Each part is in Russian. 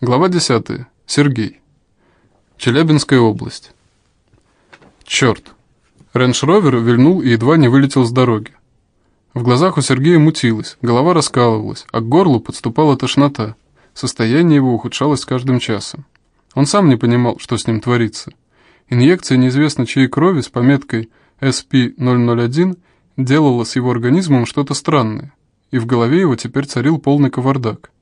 Глава 10. Сергей. Челябинская область. Черт. Рейндж-ровер вильнул и едва не вылетел с дороги. В глазах у Сергея мутилось, голова раскалывалась, а к горлу подступала тошнота. Состояние его ухудшалось с каждым часом. Он сам не понимал, что с ним творится. Инъекция неизвестно чьей крови с пометкой SP-001 делала с его организмом что-то странное, и в голове его теперь царил полный кавардак.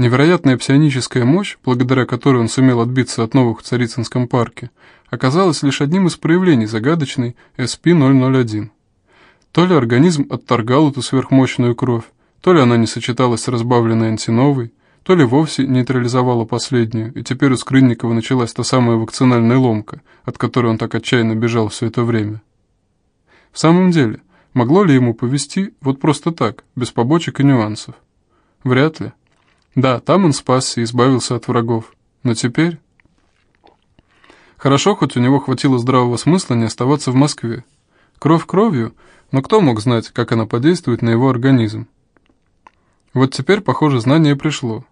Невероятная псионическая мощь, благодаря которой он сумел отбиться от новых в Царицынском парке, оказалась лишь одним из проявлений загадочной SP-001. То ли организм отторгал эту сверхмощную кровь, то ли она не сочеталась с разбавленной антиновой, то ли вовсе нейтрализовала последнюю, и теперь у Скрынникова началась та самая вакцинальная ломка, от которой он так отчаянно бежал все это время. В самом деле, могло ли ему повести вот просто так, без побочек и нюансов? Вряд ли. Да, там он спасся и избавился от врагов. Но теперь... Хорошо, хоть у него хватило здравого смысла не оставаться в Москве. Кровь кровью, но кто мог знать, как она подействует на его организм? Вот теперь, похоже, знание пришло.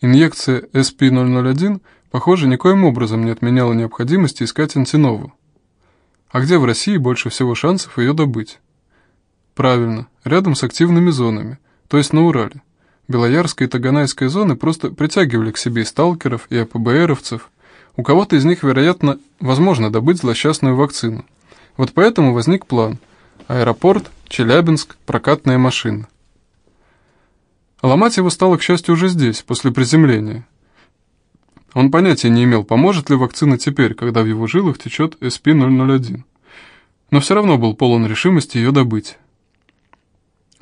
Инъекция SP-001, похоже, никоим образом не отменяла необходимости искать антинову. А где в России больше всего шансов ее добыть? Правильно, рядом с активными зонами, то есть на Урале. Белоярская и Таганайская зоны просто притягивали к себе сталкеров и АПБРовцев. У кого-то из них, вероятно, возможно добыть злосчастную вакцину. Вот поэтому возник план. Аэропорт, Челябинск, прокатная машина. Ломать его стало, к счастью, уже здесь, после приземления. Он понятия не имел, поможет ли вакцина теперь, когда в его жилах течет SP-001. Но все равно был полон решимости ее добыть.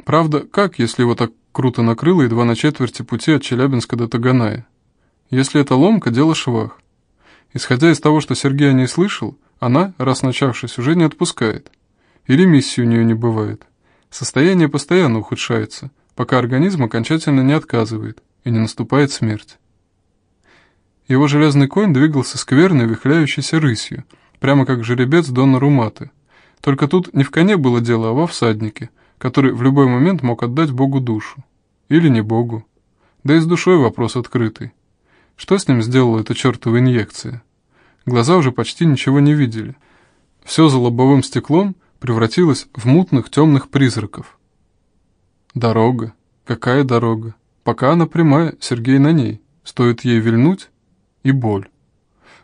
Правда, как, если его так круто накрыло едва на четверти пути от Челябинска до Таганая. Если это ломка, дело швах. Исходя из того, что Сергей о ней слышал, она, раз начавшись, уже не отпускает. И ремиссии у нее не бывает. Состояние постоянно ухудшается, пока организм окончательно не отказывает и не наступает смерть. Его железный конь двигался скверной, вихляющейся рысью, прямо как жеребец Дона Руматы. Только тут не в коне было дело, а во всаднике – который в любой момент мог отдать Богу душу. Или не Богу. Да и с душой вопрос открытый. Что с ним сделала эта чертова инъекция? Глаза уже почти ничего не видели. Все за лобовым стеклом превратилось в мутных темных призраков. Дорога. Какая дорога? Пока она прямая, Сергей на ней. Стоит ей вильнуть — и боль.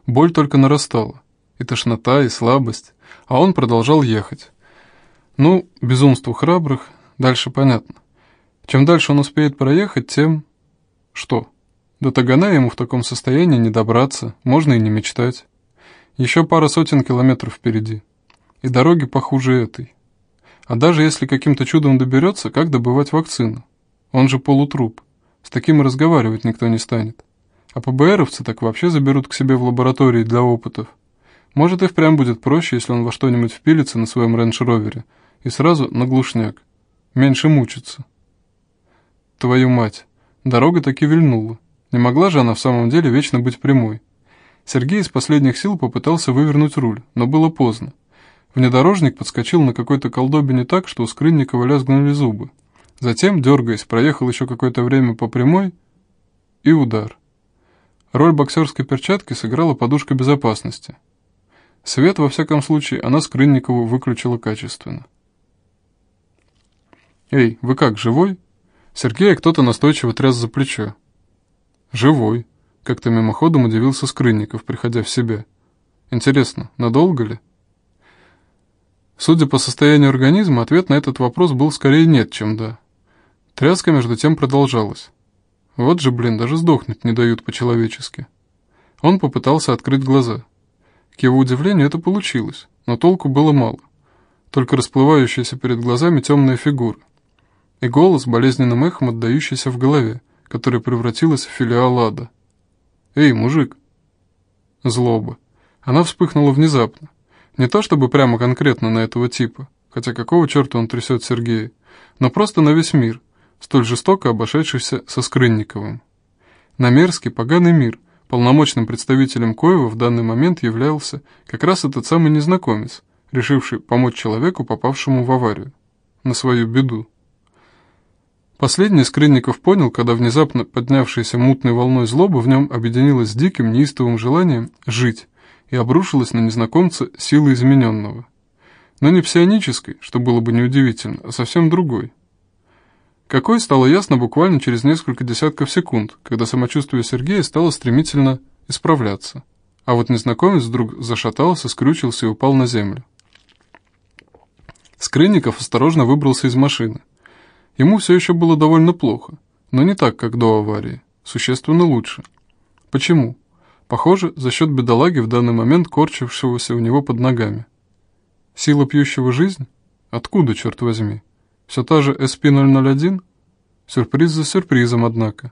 Боль только нарастала. И тошнота, и слабость. А он продолжал ехать. Ну, безумству храбрых, дальше понятно. Чем дальше он успеет проехать, тем... Что? До Тагана ему в таком состоянии не добраться, можно и не мечтать. Еще пара сотен километров впереди. И дороги похуже этой. А даже если каким-то чудом доберется, как добывать вакцину? Он же полутруп. С таким разговаривать никто не станет. А ПБРовцы так вообще заберут к себе в лаборатории для опытов. Может и впрямь будет проще, если он во что-нибудь впилится на своем рейндж-ровере – и сразу на глушняк. Меньше мучиться. Твою мать, дорога таки вильнула. Не могла же она в самом деле вечно быть прямой. Сергей из последних сил попытался вывернуть руль, но было поздно. Внедорожник подскочил на какой-то колдобине так, что у Скрынникова лязгнули зубы. Затем, дергаясь, проехал еще какое-то время по прямой и удар. Роль боксерской перчатки сыграла подушка безопасности. Свет, во всяком случае, она Скрынникову выключила качественно. «Эй, вы как, живой?» Сергея кто-то настойчиво тряс за плечо. «Живой», — как-то мимоходом удивился Скрынников, приходя в себя. «Интересно, надолго ли?» Судя по состоянию организма, ответ на этот вопрос был скорее нет, чем да. Тряска между тем продолжалась. Вот же, блин, даже сдохнуть не дают по-человечески. Он попытался открыть глаза. К его удивлению это получилось, но толку было мало. Только расплывающаяся перед глазами темная фигура и голос, болезненным эхом отдающийся в голове, который превратилась в филиал ада. «Эй, мужик!» Злоба. Она вспыхнула внезапно. Не то чтобы прямо конкретно на этого типа, хотя какого черта он трясет Сергея, но просто на весь мир, столь жестоко обошедшийся со Скрынниковым. На мерзкий, поганый мир, полномочным представителем Коева в данный момент являлся как раз этот самый незнакомец, решивший помочь человеку, попавшему в аварию, на свою беду. Последний Скрынников понял, когда внезапно поднявшаяся мутной волной злоба в нем объединилась с диким, неистовым желанием жить и обрушилась на незнакомца силой измененного. Но не псионической, что было бы неудивительно, а совсем другой. Какой стало ясно буквально через несколько десятков секунд, когда самочувствие Сергея стало стремительно исправляться. А вот незнакомец вдруг зашатался, скрючился и упал на землю. Скрынников осторожно выбрался из машины. Ему все еще было довольно плохо, но не так, как до аварии, существенно лучше. Почему? Похоже, за счет бедолаги в данный момент корчившегося у него под ногами. Сила пьющего жизнь? Откуда, черт возьми? Все та же SP-001? Сюрприз за сюрпризом, однако.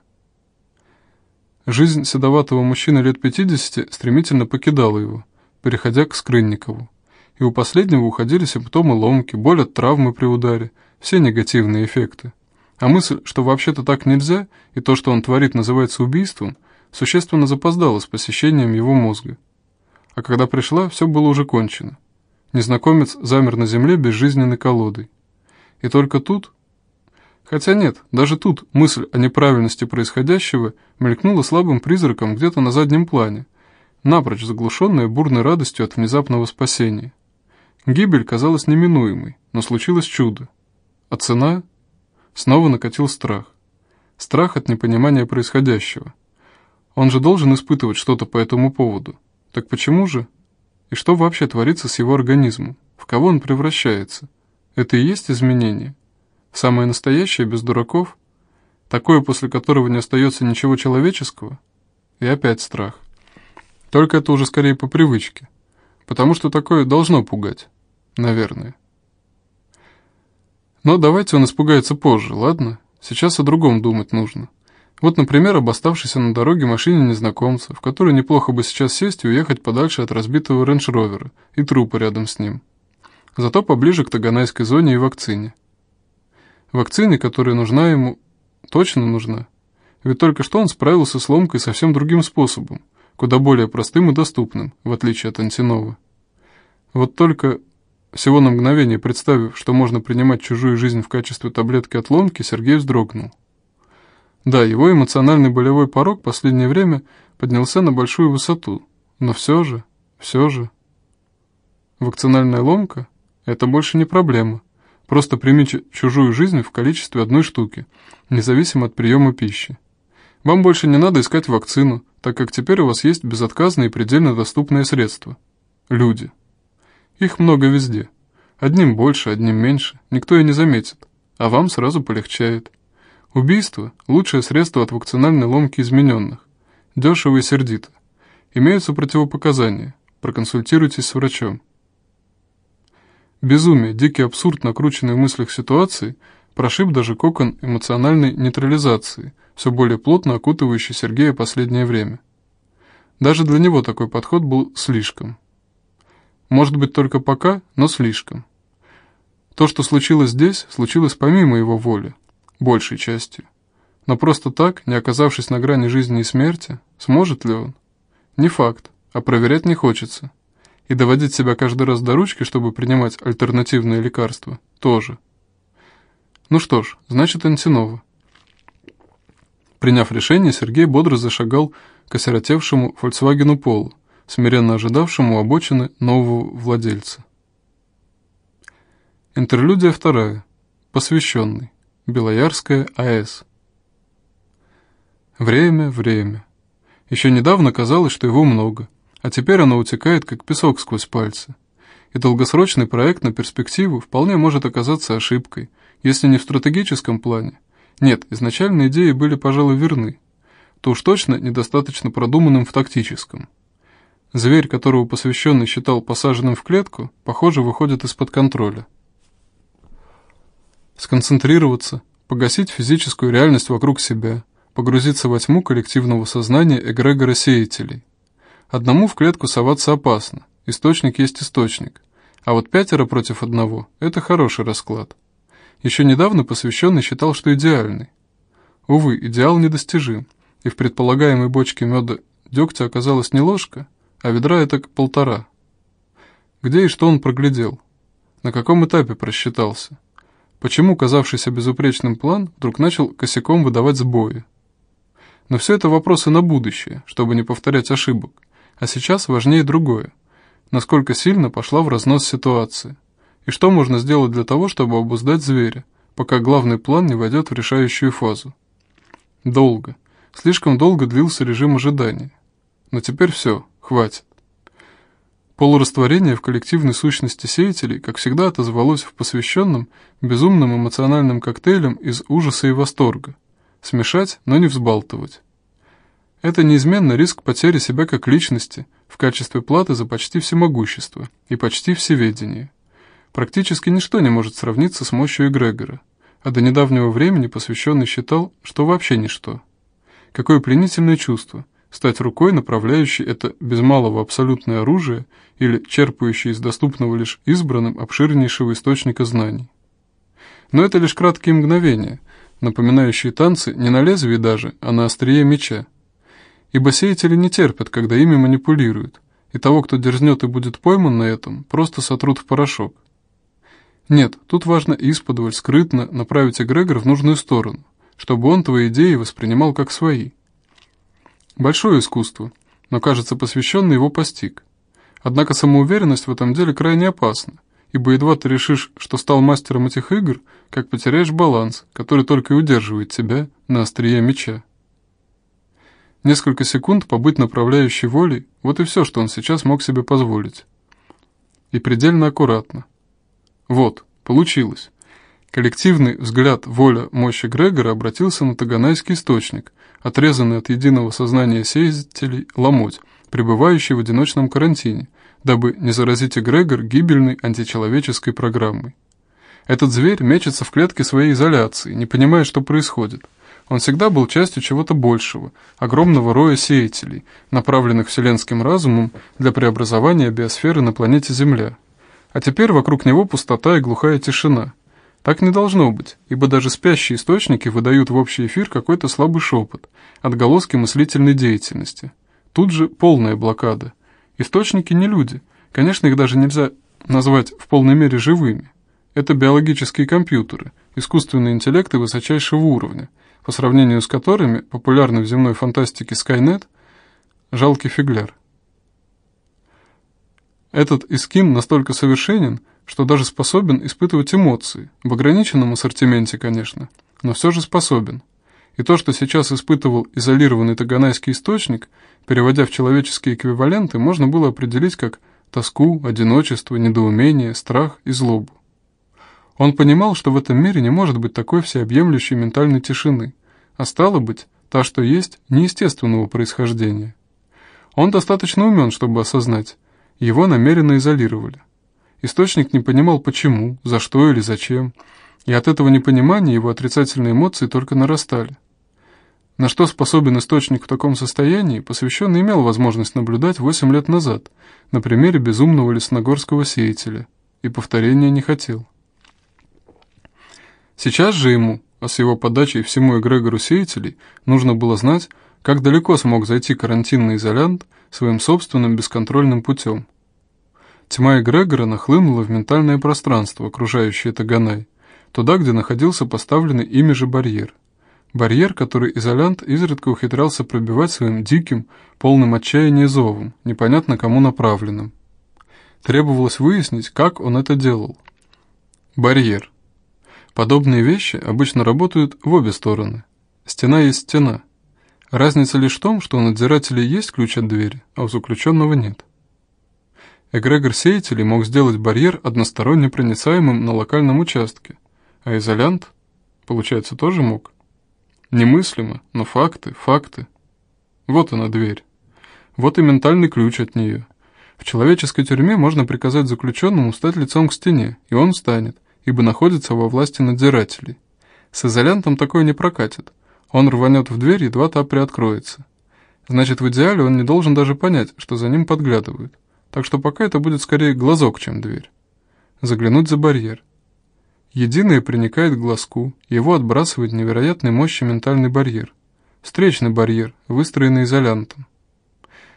Жизнь седоватого мужчины лет 50 стремительно покидала его, переходя к Скрынникову. И у последнего уходили симптомы ломки, боль от травмы при ударе – все негативные эффекты. А мысль, что вообще-то так нельзя, и то, что он творит, называется убийством, существенно запоздала с посещением его мозга. А когда пришла, все было уже кончено. Незнакомец замер на земле безжизненной колодой. И только тут... Хотя нет, даже тут мысль о неправильности происходящего мелькнула слабым призраком где-то на заднем плане, напрочь заглушенная бурной радостью от внезапного спасения. Гибель казалась неминуемой, но случилось чудо. А цена? Снова накатил страх. Страх от непонимания происходящего. Он же должен испытывать что-то по этому поводу. Так почему же? И что вообще творится с его организмом? В кого он превращается? Это и есть изменение? Самое настоящее, без дураков? Такое, после которого не остается ничего человеческого? И опять страх. Только это уже скорее по привычке. Потому что такое должно пугать. Наверное. Но давайте он испугается позже, ладно? Сейчас о другом думать нужно. Вот, например, об оставшейся на дороге машине незнакомца, в которой неплохо бы сейчас сесть и уехать подальше от разбитого рейндж-ровера и трупа рядом с ним. Зато поближе к Таганайской зоне и вакцине. Вакцине, которая нужна ему, точно нужна. Ведь только что он справился с ломкой совсем другим способом, куда более простым и доступным, в отличие от Антинова. Вот только всего на мгновение представив, что можно принимать чужую жизнь в качестве таблетки от ломки, Сергей вздрогнул. Да, его эмоциональный болевой порог в последнее время поднялся на большую высоту, но все же, все же... Вакцинальная ломка – это больше не проблема. Просто примите чужую жизнь в количестве одной штуки, независимо от приема пищи. Вам больше не надо искать вакцину, так как теперь у вас есть безотказные и предельно доступные средства. Люди. Их много везде. Одним больше, одним меньше, никто и не заметит, а вам сразу полегчает. Убийство – лучшее средство от вакцинальной ломки измененных. Дешево и сердито. Имеются противопоказания. Проконсультируйтесь с врачом. Безумие, дикий абсурд, накрученный в мыслях ситуации, прошиб даже кокон эмоциональной нейтрализации, все более плотно окутывающий Сергея последнее время. Даже для него такой подход был слишком. Может быть, только пока, но слишком. То, что случилось здесь, случилось помимо его воли, большей частью. Но просто так, не оказавшись на грани жизни и смерти, сможет ли он? Не факт, а проверять не хочется. И доводить себя каждый раз до ручки, чтобы принимать альтернативные лекарства, тоже. Ну что ж, значит Антинова. Приняв решение, Сергей бодро зашагал к осиротевшему «Фольксвагену Полу», смиренно ожидавшему обочины нового владельца. Интерлюдия вторая. Посвященный. Белоярская АЭС. Время, время. Еще недавно казалось, что его много, а теперь оно утекает, как песок сквозь пальцы. И долгосрочный проект на перспективу вполне может оказаться ошибкой, если не в стратегическом плане. Нет, изначальные идеи были, пожалуй, верны, то уж точно недостаточно продуманным в тактическом. Зверь, которого посвященный считал посаженным в клетку, похоже, выходит из-под контроля. Сконцентрироваться, погасить физическую реальность вокруг себя, погрузиться во тьму коллективного сознания эгрегора сеятелей. Одному в клетку соваться опасно, источник есть источник, а вот пятеро против одного – это хороший расклад. Еще недавно посвященный считал, что идеальный. Увы, идеал недостижим, и в предполагаемой бочке меда дегтя оказалась не ложка – а ведра это полтора. Где и что он проглядел? На каком этапе просчитался? почему казавшийся безупречным план вдруг начал косяком выдавать сбои. Но все это вопросы на будущее, чтобы не повторять ошибок. А сейчас важнее другое. Насколько сильно пошла в разнос ситуация. И что можно сделать для того, чтобы обуздать зверя, пока главный план не войдет в решающую фазу. Долго, слишком долго длился режим ожидания. Но теперь все, хватит. Полурастворение в коллективной сущности сеятелей, как всегда, отозвалось в посвященном, безумным эмоциональным коктейлем из ужаса и восторга. Смешать, но не взбалтывать. Это неизменно риск потери себя как личности в качестве платы за почти всемогущество и почти всеведение. Практически ничто не может сравниться с мощью эгрегора, а до недавнего времени посвященный считал, что вообще ничто. Какое пленительное чувство – стать рукой, направляющей это без малого абсолютное оружие или черпающей из доступного лишь избранным обширнейшего источника знаний. Но это лишь краткие мгновения, напоминающие танцы не на лезвии даже, а на острие меча. Ибо сеятели не терпят, когда ими манипулируют, и того, кто дерзнет и будет пойман на этом, просто сотрут в порошок. Нет, тут важно исподволь, скрытно направить эгрегор в нужную сторону, чтобы он твои идеи воспринимал как свои – Большое искусство, но, кажется, посвященный его постиг. Однако самоуверенность в этом деле крайне опасна, ибо едва ты решишь, что стал мастером этих игр, как потеряешь баланс, который только и удерживает тебя на острие меча. Несколько секунд побыть направляющей волей – вот и все, что он сейчас мог себе позволить. И предельно аккуратно. Вот, получилось. Коллективный взгляд, воля, мощи Грегора обратился на Таганайский источник, отрезанный от единого сознания сеятелей ломоть, пребывающий в одиночном карантине, дабы не заразить эгрегор гибельной античеловеческой программой. Этот зверь мечется в клетке своей изоляции, не понимая, что происходит. Он всегда был частью чего-то большего, огромного роя сеятелей, направленных вселенским разумом для преобразования биосферы на планете Земля. А теперь вокруг него пустота и глухая тишина – так не должно быть, ибо даже спящие источники выдают в общий эфир какой-то слабый шепот, отголоски мыслительной деятельности. Тут же полная блокада. Источники не люди, конечно, их даже нельзя назвать в полной мере живыми. Это биологические компьютеры, искусственные интеллекты высочайшего уровня, по сравнению с которыми популярный в земной фантастике Skynet – жалкий фигляр. Этот Искин настолько совершенен, что даже способен испытывать эмоции, в ограниченном ассортименте, конечно, но все же способен. И то, что сейчас испытывал изолированный таганайский источник, переводя в человеческие эквиваленты, можно было определить как тоску, одиночество, недоумение, страх и злобу. Он понимал, что в этом мире не может быть такой всеобъемлющей ментальной тишины, а стало быть, та, что есть, неестественного происхождения. Он достаточно умен, чтобы осознать, его намеренно изолировали. Источник не понимал почему, за что или зачем, и от этого непонимания его отрицательные эмоции только нарастали. На что способен источник в таком состоянии, посвященный имел возможность наблюдать 8 лет назад на примере безумного лесногорского сеятеля, и повторения не хотел. Сейчас же ему, а с его подачей всему эгрегору сеятелей, нужно было знать, как далеко смог зайти карантинный изолянт своим собственным бесконтрольным путем. Тьма эгрегора нахлынула в ментальное пространство, окружающее Таганай, туда, где находился поставленный ими же барьер. Барьер, который изолянт изредка ухитрялся пробивать своим диким, полным отчаяния зовом, непонятно кому направленным. Требовалось выяснить, как он это делал. Барьер. Подобные вещи обычно работают в обе стороны. Стена есть стена. Разница лишь в том, что у надзирателя есть ключ от двери, а у заключенного нет. Эгрегор сеятелей мог сделать барьер односторонне проницаемым на локальном участке, а изолянт, получается, тоже мог. Немыслимо, но факты, факты. Вот она дверь. Вот и ментальный ключ от нее. В человеческой тюрьме можно приказать заключенному стать лицом к стене, и он встанет, ибо находится во власти надзирателей. С изолянтом такое не прокатит. Он рванет в дверь, едва та приоткроется. Значит, в идеале он не должен даже понять, что за ним подглядывают так что пока это будет скорее глазок, чем дверь. Заглянуть за барьер. Единое приникает к глазку, его отбрасывает невероятной мощи ментальный барьер. Встречный барьер, выстроенный изолянтом.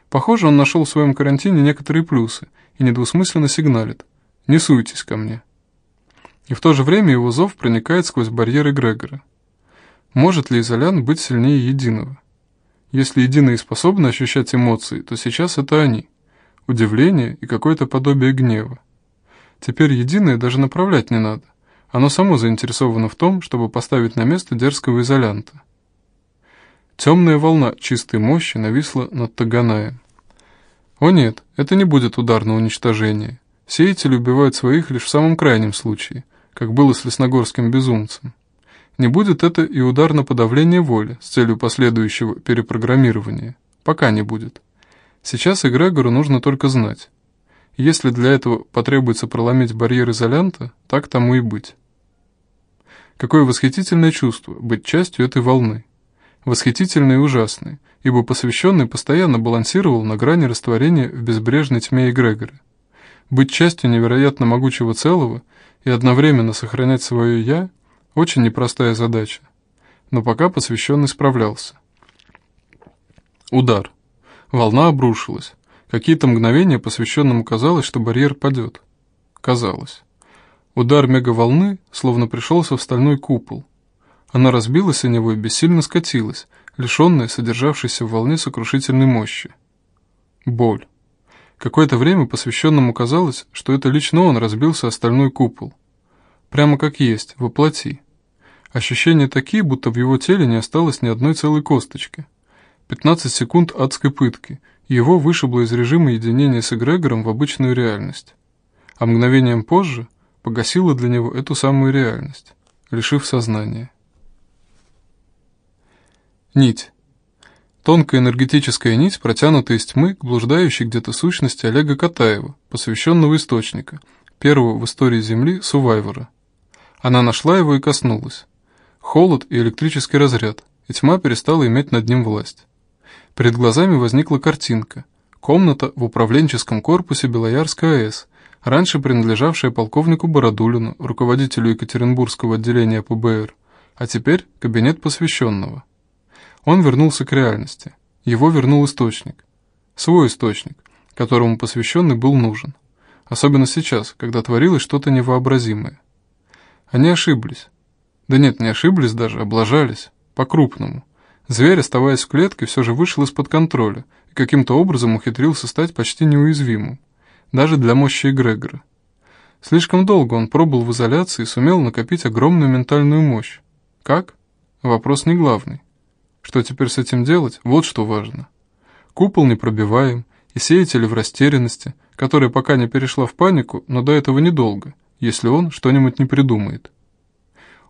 Похоже, он нашел в своем карантине некоторые плюсы и недвусмысленно сигналит. «Не суйтесь ко мне». И в то же время его зов проникает сквозь барьеры Грегора. Может ли Изолян быть сильнее Единого? Если Единые способны ощущать эмоции, то сейчас это они. Удивление и какое-то подобие гнева. Теперь Единое даже направлять не надо. Оно само заинтересовано в том, чтобы поставить на место дерзкого изолянта. Темная волна чистой мощи нависла над Таганаем. О нет, это не будет удар на уничтожение. Сеятели убивают своих лишь в самом крайнем случае, как было с лесногорским безумцем. Не будет это и удар на подавление воли с целью последующего перепрограммирования. Пока не будет. Сейчас Эгрегору нужно только знать. Если для этого потребуется проломить барьер изолянта, так тому и быть. Какое восхитительное чувство быть частью этой волны. Восхитительное и ужасное, ибо посвященный постоянно балансировал на грани растворения в безбрежной тьме Эгрегора. Быть частью невероятно могучего целого и одновременно сохранять свое «я» – очень непростая задача. Но пока посвященный справлялся. Удар. Волна обрушилась. Какие-то мгновения посвященному казалось, что барьер падет. Казалось. Удар мегаволны словно пришелся в стальной купол. Она разбилась о него и бессильно скатилась, лишенная содержавшейся в волне сокрушительной мощи. Боль. Какое-то время посвященному казалось, что это лично он разбился о стальной купол. Прямо как есть, воплоти. Ощущения такие, будто в его теле не осталось ни одной целой косточки. 15 секунд адской пытки, его вышибло из режима единения с эгрегором в обычную реальность. А мгновением позже погасило для него эту самую реальность, лишив сознания. Нить. Тонкая энергетическая нить, протянутая из тьмы к блуждающей где-то сущности Олега Катаева, посвященного источника, первого в истории Земли Сувайвора. Она нашла его и коснулась. Холод и электрический разряд, и тьма перестала иметь над ним власть. Перед глазами возникла картинка. Комната в управленческом корпусе Белоярской АЭС, раньше принадлежавшая полковнику Бородулину, руководителю Екатеринбургского отделения ПБР, а теперь кабинет посвященного. Он вернулся к реальности. Его вернул источник. Свой источник, которому посвященный был нужен. Особенно сейчас, когда творилось что-то невообразимое. Они ошиблись. Да нет, не ошиблись даже, облажались. По-крупному. Зверь, оставаясь в клетке, все же вышел из-под контроля и каким-то образом ухитрился стать почти неуязвимым, даже для мощи эгрегора. Слишком долго он пробыл в изоляции и сумел накопить огромную ментальную мощь. Как? Вопрос не главный. Что теперь с этим делать? Вот что важно. Купол непробиваем, и сеятели в растерянности, которая пока не перешла в панику, но до этого недолго, если он что-нибудь не придумает.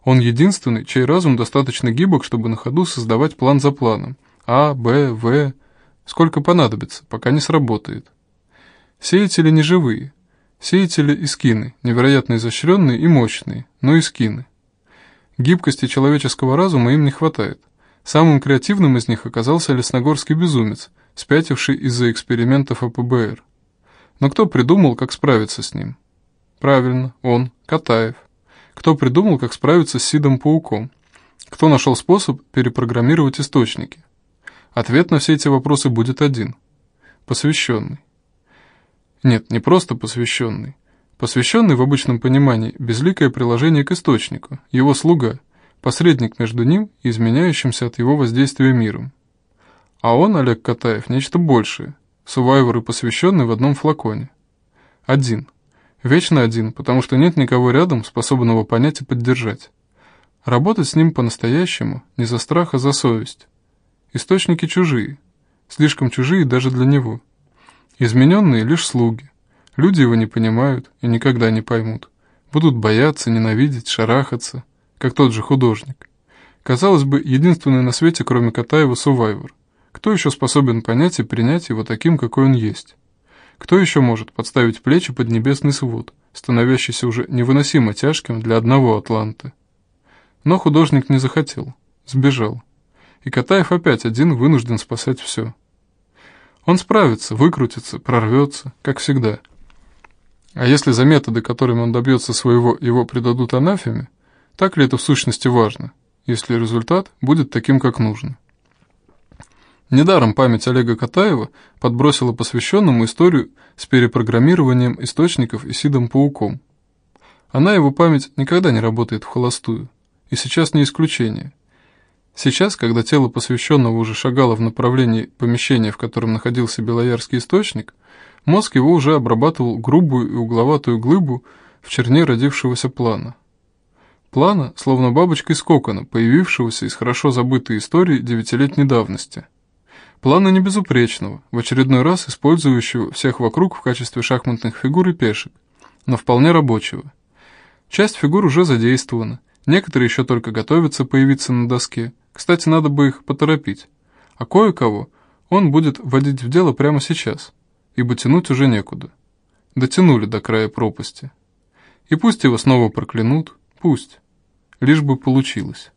Он единственный, чей разум достаточно гибок, чтобы на ходу создавать план за планом. А, Б, В. Сколько понадобится, пока не сработает. Сеятели не живые. Сеятели и скины, невероятно изощренные и мощные, но и скины. Гибкости человеческого разума им не хватает. Самым креативным из них оказался лесногорский безумец, спятивший из-за экспериментов АПБР. Но кто придумал, как справиться с ним? Правильно, он, Катаев. Кто придумал, как справиться с Сидом-пауком? Кто нашел способ перепрограммировать источники? Ответ на все эти вопросы будет один. Посвященный. Нет, не просто посвященный. Посвященный в обычном понимании – безликое приложение к источнику, его слуга, посредник между ним и изменяющимся от его воздействия миром. А он, Олег Катаев, нечто большее, сувайвер и посвященный в одном флаконе. Один – Вечно один, потому что нет никого рядом, способного понять и поддержать. Работать с ним по-настоящему, не за страх, а за совесть. Источники чужие, слишком чужие даже для него. Измененные лишь слуги. Люди его не понимают и никогда не поймут. Будут бояться, ненавидеть, шарахаться, как тот же художник. Казалось бы, единственный на свете, кроме Катаева, Сувайвер. Кто еще способен понять и принять его таким, какой он есть? Кто еще может подставить плечи под небесный свод, становящийся уже невыносимо тяжким для одного Атланты? Но художник не захотел, сбежал. И Катаев опять один вынужден спасать все. Он справится, выкрутится, прорвется, как всегда. А если за методы, которыми он добьется своего, его предадут анафеме, так ли это в сущности важно, если результат будет таким, как нужно? Недаром память Олега Катаева подбросила посвященному историю с перепрограммированием источников и Сидом Пауком. Она, его память, никогда не работает в холостую, и сейчас не исключение. Сейчас, когда тело посвященного уже шагало в направлении помещения, в котором находился Белоярский источник, мозг его уже обрабатывал грубую и угловатую глыбу в черне родившегося плана. Плана, словно бабочка из кокона, появившегося из хорошо забытой истории девятилетней давности. Плана не безупречного, в очередной раз использующего всех вокруг в качестве шахматных фигур и пешек, но вполне рабочего. Часть фигур уже задействована, некоторые еще только готовятся появиться на доске, кстати, надо бы их поторопить. А кое-кого он будет вводить в дело прямо сейчас, ибо тянуть уже некуда. Дотянули до края пропасти. И пусть его снова проклянут, пусть, лишь бы получилось.